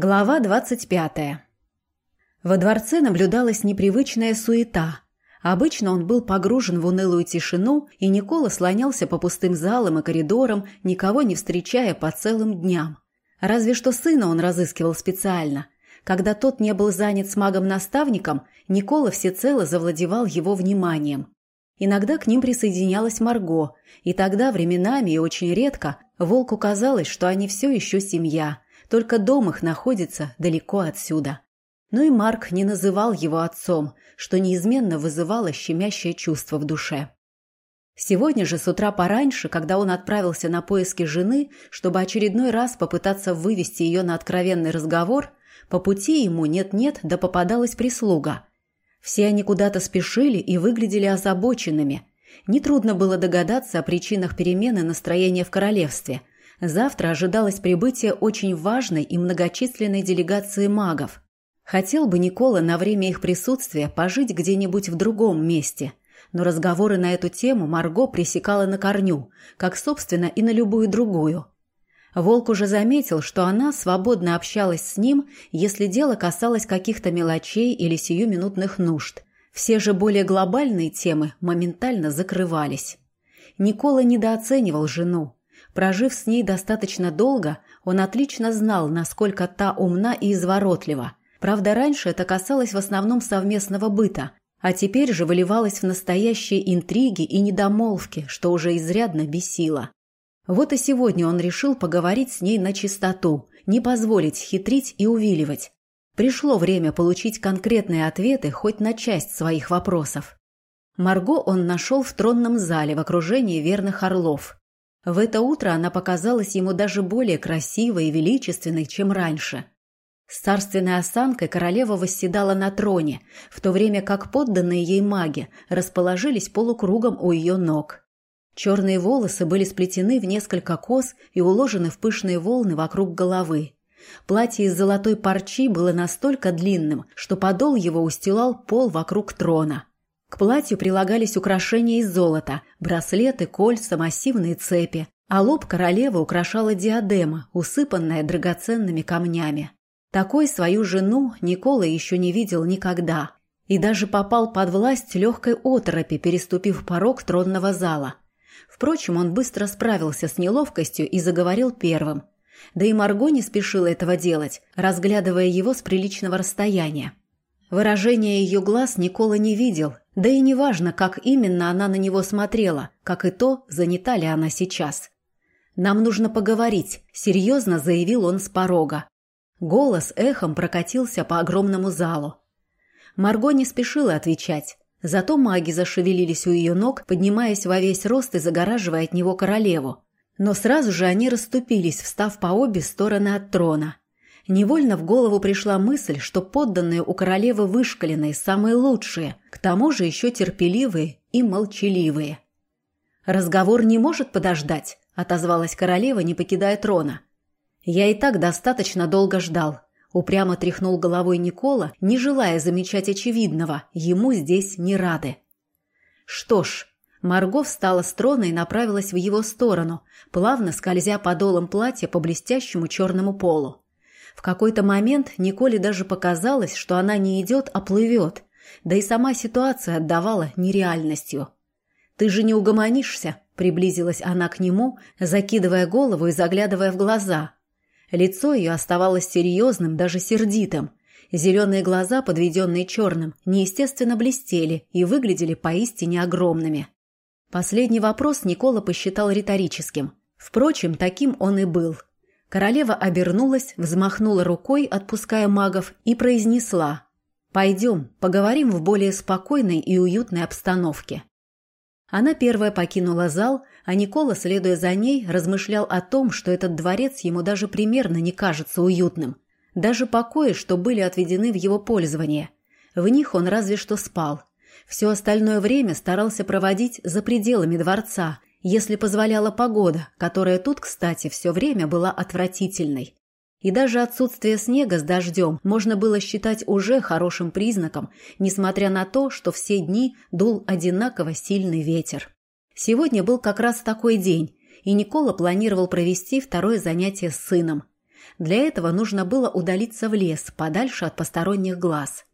Глава двадцать пятая. Во дворце наблюдалась непривычная суета. Обычно он был погружен в унылую тишину, и Никола слонялся по пустым залам и коридорам, никого не встречая по целым дням. Разве что сына он разыскивал специально. Когда тот не был занят с магом-наставником, Никола всецело завладевал его вниманием. Иногда к ним присоединялась Марго, и тогда временами и очень редко волку казалось, что они все еще семья – только дом их находится далеко отсюда. Но и Марк не называл его отцом, что неизменно вызывало щемящее чувство в душе. Сегодня же с утра пораньше, когда он отправился на поиски жены, чтобы очередной раз попытаться вывести ее на откровенный разговор, по пути ему нет-нет да попадалась прислуга. Все они куда-то спешили и выглядели озабоченными. Нетрудно было догадаться о причинах перемены настроения в королевстве – Завтра ожидалось прибытие очень важной и многочисленной делегации магов. Хотел бы Никола на время их присутствия пожить где-нибудь в другом месте, но разговоры на эту тему Марго пресекала на корню, как, собственно, и на любую другую. Волк уже заметил, что она свободно общалась с ним, если дело касалось каких-то мелочей или сиюминутных нужд. Все же более глобальные темы моментально закрывались. Никола недооценивал жену. Прожив с ней достаточно долго, он отлично знал, насколько та умна и изворотлива. Правда, раньше это касалось в основном совместного быта, а теперь же выливалось в настоящие интриги и недомолвки, что уже изрядно бесило. Вот и сегодня он решил поговорить с ней на чистоту, не позволить хитрить и увиливать. Пришло время получить конкретные ответы хоть на часть своих вопросов. Марго он нашел в тронном зале в окружении верных орлов. В это утро она показалась ему даже более красивой и величественной, чем раньше. С царственной осанкой королева восседала на троне, в то время как подданные ей маги расположились полукругом у ее ног. Черные волосы были сплетены в несколько кос и уложены в пышные волны вокруг головы. Платье из золотой парчи было настолько длинным, что подол его устилал пол вокруг трона. К платью прилагались украшения из золота, браслеты, кольца, массивные цепи, а лоб королевы украшала диадема, усыпанная драгоценными камнями. Такой свою жену Никола еще не видел никогда и даже попал под власть легкой оторопи, переступив порог тронного зала. Впрочем, он быстро справился с неловкостью и заговорил первым. Да и Марго не спешила этого делать, разглядывая его с приличного расстояния. Выражение ее глаз Никола не видел, да и неважно, как именно она на него смотрела, как и то, занята ли она сейчас. «Нам нужно поговорить», – серьезно заявил он с порога. Голос эхом прокатился по огромному залу. Марго не спешила отвечать. Зато маги зашевелились у ее ног, поднимаясь во весь рост и загораживая от него королеву. Но сразу же они расступились, встав по обе стороны от трона. Невольно в голову пришла мысль, что подданные у королевы вышкаленные, самые лучшие, к тому же еще терпеливые и молчаливые. «Разговор не может подождать», – отозвалась королева, не покидая трона. «Я и так достаточно долго ждал», – упрямо тряхнул головой Никола, не желая замечать очевидного, ему здесь не рады. «Что ж», Марго встала с трона и направилась в его сторону, плавно скользя подолом платья по блестящему черному полу. В какой-то момент Николе даже показалось, что она не идет, а плывет. Да и сама ситуация отдавала нереальностью. «Ты же не угомонишься?» – приблизилась она к нему, закидывая голову и заглядывая в глаза. Лицо ее оставалось серьезным, даже сердитым. Зеленые глаза, подведенные черным, неестественно блестели и выглядели поистине огромными. Последний вопрос Никола посчитал риторическим. Впрочем, таким он и был – Королева обернулась, взмахнула рукой, отпуская магов, и произнесла «Пойдем, поговорим в более спокойной и уютной обстановке». Она первая покинула зал, а Никола, следуя за ней, размышлял о том, что этот дворец ему даже примерно не кажется уютным. Даже покои, что были отведены в его пользование. В них он разве что спал. Все остальное время старался проводить за пределами дворца, если позволяла погода, которая тут, кстати, все время была отвратительной. И даже отсутствие снега с дождем можно было считать уже хорошим признаком, несмотря на то, что все дни дул одинаково сильный ветер. Сегодня был как раз такой день, и Никола планировал провести второе занятие с сыном. Для этого нужно было удалиться в лес, подальше от посторонних глаз.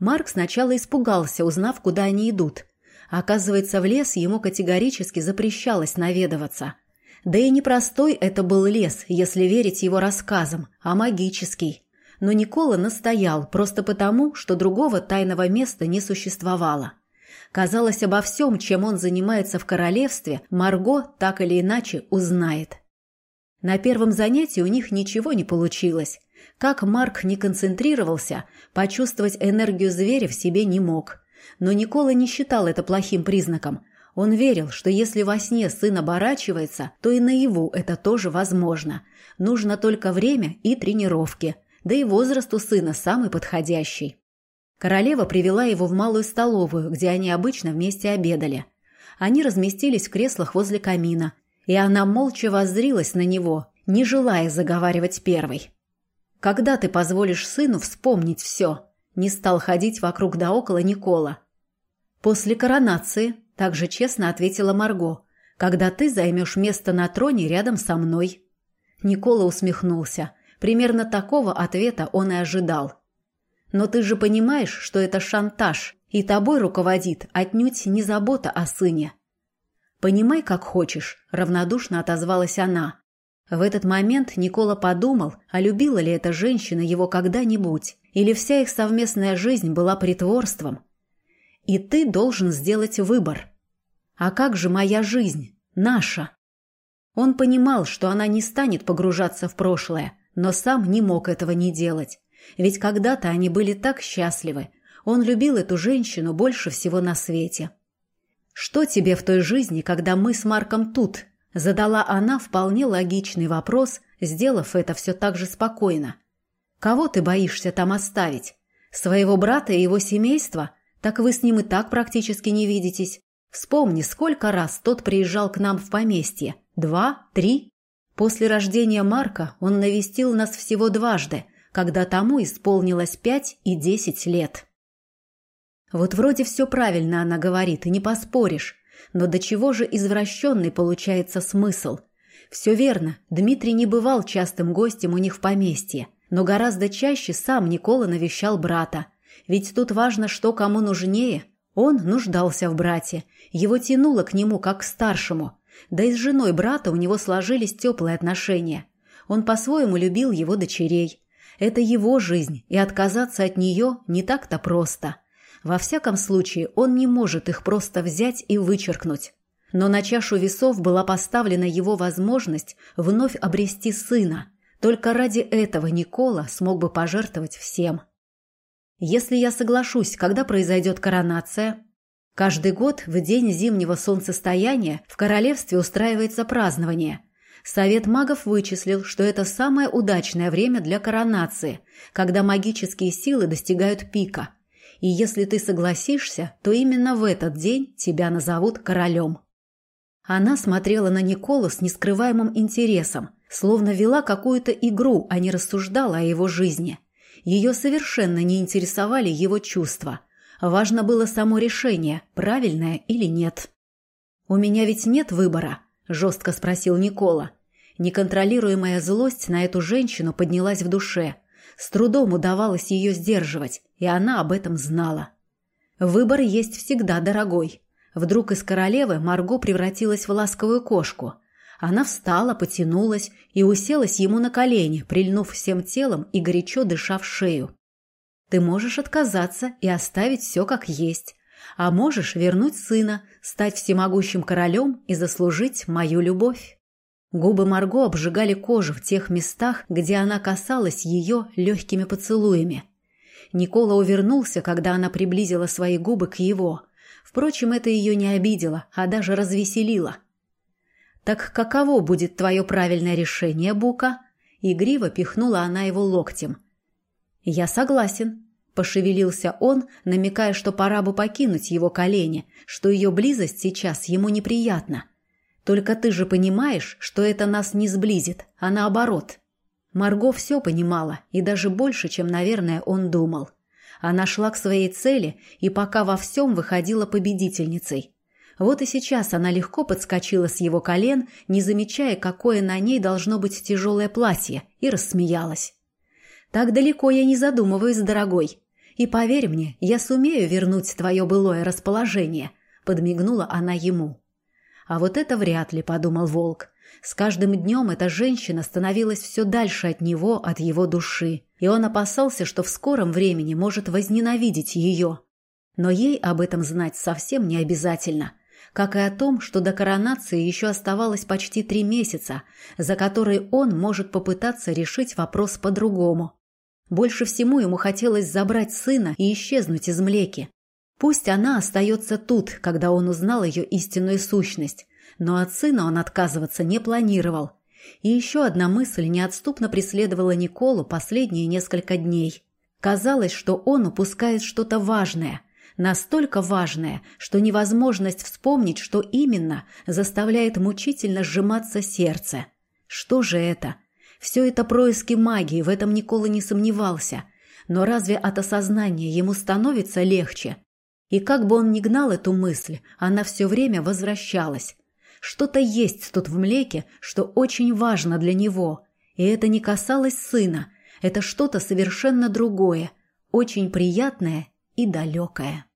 Марк сначала испугался, узнав, куда они идут. Оказывается, в лес ему категорически запрещалось наведываться. Да и непростой это был лес, если верить его рассказам, а магический. Но Никола настоял просто потому, что другого тайного места не существовало. Казалось, обо всем, чем он занимается в королевстве, Марго так или иначе узнает. На первом занятии у них ничего не получилось. Как Марк не концентрировался, почувствовать энергию зверя в себе не мог. Но Никола не считал это плохим признаком. Он верил, что если во сне сын оборачивается, то и наяву это тоже возможно. Нужно только время и тренировки. Да и возраст у сына самый подходящий. Королева привела его в малую столовую, где они обычно вместе обедали. Они разместились в креслах возле камина, и она молча воззрилась на него, не желая заговаривать первой. «Когда ты позволишь сыну вспомнить все?» Не стал ходить вокруг да около Никола. «После коронации», – также честно ответила Марго, «когда ты займешь место на троне рядом со мной». Никола усмехнулся. Примерно такого ответа он и ожидал. «Но ты же понимаешь, что это шантаж, и тобой руководит отнюдь не забота о сыне». «Понимай, как хочешь», – равнодушно отозвалась она. В этот момент Никола подумал, а любила ли эта женщина его когда-нибудь, или вся их совместная жизнь была притворством. «И ты должен сделать выбор. А как же моя жизнь? Наша?» Он понимал, что она не станет погружаться в прошлое, но сам не мог этого не делать. Ведь когда-то они были так счастливы. Он любил эту женщину больше всего на свете. «Что тебе в той жизни, когда мы с Марком тут?» Задала она вполне логичный вопрос, сделав это все так же спокойно. «Кого ты боишься там оставить? Своего брата и его семейства? Так вы с ним и так практически не видитесь. Вспомни, сколько раз тот приезжал к нам в поместье. Два? Три? После рождения Марка он навестил нас всего дважды, когда тому исполнилось пять и десять лет». Вот вроде все правильно она говорит, и не поспоришь. Но до чего же извращенный получается смысл? Все верно, Дмитрий не бывал частым гостем у них в поместье, но гораздо чаще сам Никола навещал брата. Ведь тут важно, что кому нужнее. Он нуждался в брате, его тянуло к нему как к старшему. Да и с женой брата у него сложились теплые отношения. Он по-своему любил его дочерей. Это его жизнь, и отказаться от нее не так-то просто. Во всяком случае, он не может их просто взять и вычеркнуть. Но на чашу весов была поставлена его возможность вновь обрести сына. Только ради этого Никола смог бы пожертвовать всем. Если я соглашусь, когда произойдет коронация? Каждый год в день зимнего солнцестояния в королевстве устраивается празднование. Совет магов вычислил, что это самое удачное время для коронации, когда магические силы достигают пика – и если ты согласишься, то именно в этот день тебя назовут королем». Она смотрела на Никола с нескрываемым интересом, словно вела какую-то игру, а не рассуждала о его жизни. Ее совершенно не интересовали его чувства. Важно было само решение, правильное или нет. «У меня ведь нет выбора», – жестко спросил Никола. Неконтролируемая злость на эту женщину поднялась в душе. С трудом удавалось ее сдерживать, и она об этом знала. Выбор есть всегда дорогой. Вдруг из королевы Марго превратилась в ласковую кошку. Она встала, потянулась и уселась ему на колени, прильнув всем телом и горячо дыша в шею. Ты можешь отказаться и оставить все как есть, а можешь вернуть сына, стать всемогущим королем и заслужить мою любовь. Губы Марго обжигали кожу в тех местах, где она касалась ее легкими поцелуями. Никола увернулся, когда она приблизила свои губы к его. Впрочем, это ее не обидело, а даже развеселило. «Так каково будет твое правильное решение, Бука?» Игриво пихнула она его локтем. «Я согласен», – пошевелился он, намекая, что пора бы покинуть его колени, что ее близость сейчас ему неприятна. Только ты же понимаешь, что это нас не сблизит, а наоборот. Марго все понимала, и даже больше, чем, наверное, он думал. Она шла к своей цели и пока во всем выходила победительницей. Вот и сейчас она легко подскочила с его колен, не замечая, какое на ней должно быть тяжелое платье, и рассмеялась. «Так далеко я не задумываюсь, дорогой. И поверь мне, я сумею вернуть твое былое расположение», — подмигнула она ему. «А вот это вряд ли», — подумал Волк. С каждым днем эта женщина становилась все дальше от него, от его души, и он опасался, что в скором времени может возненавидеть ее. Но ей об этом знать совсем не обязательно — как и о том, что до коронации еще оставалось почти три месяца, за которые он может попытаться решить вопрос по-другому. Больше всему ему хотелось забрать сына и исчезнуть из млеки. Пусть она остается тут, когда он узнал ее истинную сущность, но от сына он отказываться не планировал. И еще одна мысль неотступно преследовала Николу последние несколько дней. Казалось, что он упускает что-то важное – Настолько важное, что невозможность вспомнить, что именно, заставляет мучительно сжиматься сердце. Что же это? Все это происки магии, в этом Никола не сомневался. Но разве от осознания ему становится легче? И как бы он ни гнал эту мысль, она все время возвращалась. Что-то есть тут в млеке, что очень важно для него. И это не касалось сына. Это что-то совершенно другое, очень приятное и далекое.